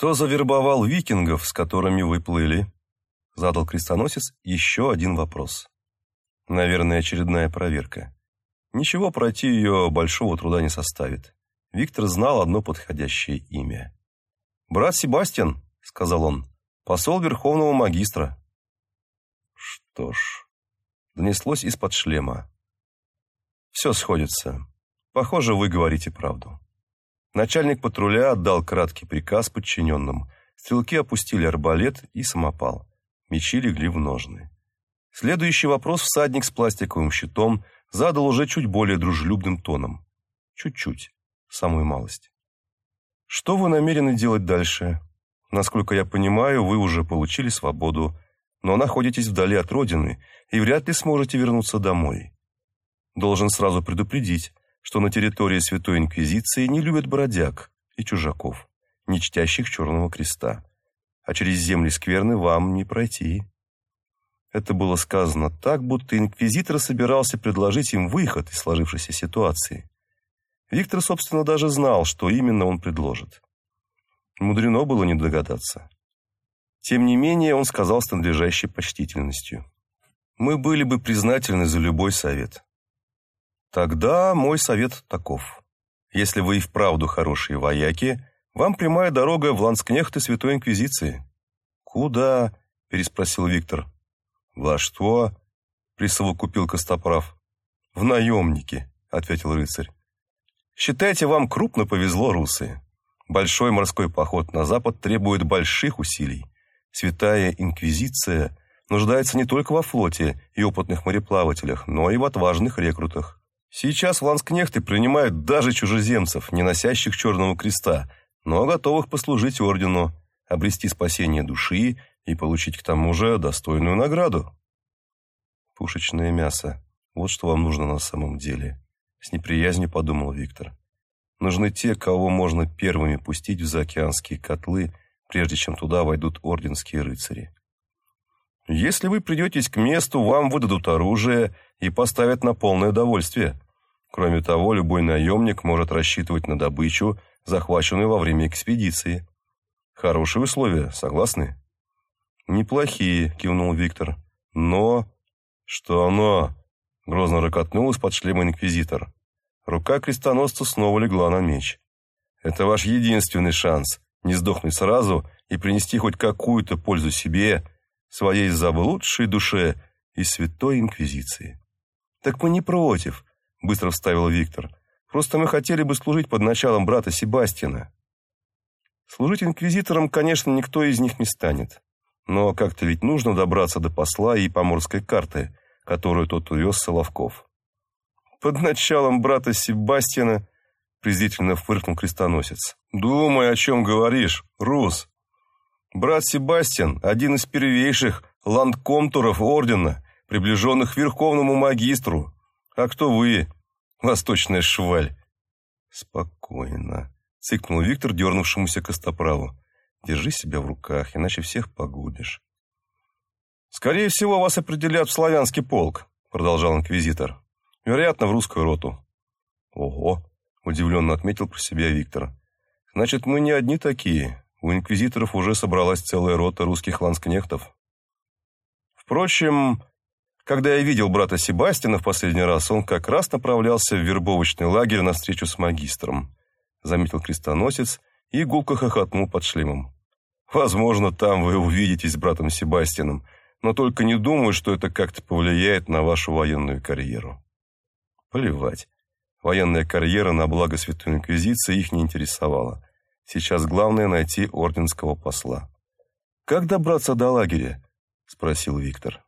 «Кто завербовал викингов, с которыми вы плыли?» Задал крестоносец еще один вопрос. Наверное, очередная проверка. Ничего пройти ее большого труда не составит. Виктор знал одно подходящее имя. «Брат Себастьян», — сказал он, — «посол Верховного Магистра». Что ж, донеслось из-под шлема. «Все сходится. Похоже, вы говорите правду». Начальник патруля отдал краткий приказ подчиненным. Стрелки опустили арбалет и самопал. Мечи легли в ножны. Следующий вопрос всадник с пластиковым щитом задал уже чуть более дружелюбным тоном. Чуть-чуть, самую малость. Что вы намерены делать дальше? Насколько я понимаю, вы уже получили свободу, но находитесь вдали от родины и вряд ли сможете вернуться домой. Должен сразу предупредить, что на территории Святой Инквизиции не любят бродяг и чужаков, не чтящих Черного Креста, а через земли скверны вам не пройти. Это было сказано так, будто инквизитор собирался предложить им выход из сложившейся ситуации. Виктор, собственно, даже знал, что именно он предложит. Мудрено было не догадаться. Тем не менее, он сказал с надлежащей почтительностью. «Мы были бы признательны за любой совет. Тогда мой совет таков. Если вы и вправду хорошие вояки, вам прямая дорога в Ланскнехт и Святой Инквизиции». «Куда?» – переспросил Виктор. «Во что?» — присовокупил Костоправ. «В наемники», — ответил рыцарь. «Считайте, вам крупно повезло, русы. Большой морской поход на запад требует больших усилий. Святая Инквизиция нуждается не только во флоте и опытных мореплавателях, но и в отважных рекрутах. Сейчас ланскнехты принимают даже чужеземцев, не носящих черного креста, но готовых послужить ордену, обрести спасение души и получить к тому же достойную награду. Пушечное мясо. Вот что вам нужно на самом деле. С неприязнью подумал Виктор. Нужны те, кого можно первыми пустить в заокеанские котлы, прежде чем туда войдут орденские рыцари. Если вы придетесь к месту, вам выдадут оружие и поставят на полное довольствие. Кроме того, любой наемник может рассчитывать на добычу, захваченную во время экспедиции. Хорошие условия, согласны? «Неплохие», — кивнул Виктор. «Но...» «Что но?» — грозно ракотнул из-под шлема инквизитор. Рука крестоносца снова легла на меч. «Это ваш единственный шанс не сдохнуть сразу и принести хоть какую-то пользу себе, своей заблудшей душе и святой инквизиции». «Так мы не против», — быстро вставил Виктор. «Просто мы хотели бы служить под началом брата Себастьяна». Служить инквизитором, конечно, никто из них не станет. Но как-то ведь нужно добраться до посла и поморской карты, которую тот увез Соловков. Под началом брата Себастьяна презрительно фыркнул крестоносец. «Думай, о чем говоришь, Рус. Брат Себастьян – один из первейших ландкомтуров ордена, приближенных к верховному магистру. А кто вы, восточная шваль?» «Спокойно», – цикнул Виктор, дернувшемуся костоправу. Держи себя в руках, иначе всех погубишь. «Скорее всего, вас определят в славянский полк», — продолжал инквизитор. «Вероятно, в русскую роту». «Ого!» — удивленно отметил про себя Виктор. «Значит, мы не одни такие. У инквизиторов уже собралась целая рота русских ланскнехтов». Впрочем, когда я видел брата Себастьяна в последний раз, он как раз направлялся в вербовочный лагерь на встречу с магистром, заметил крестоносец и гулко хохотнул под шлемом. «Возможно, там вы увидитесь с братом Себастьяном, но только не думаю, что это как-то повлияет на вашу военную карьеру». Плевать. Военная карьера на благо Святой Инквизиции их не интересовала. Сейчас главное найти орденского посла. «Как добраться до лагеря?» – спросил Виктор.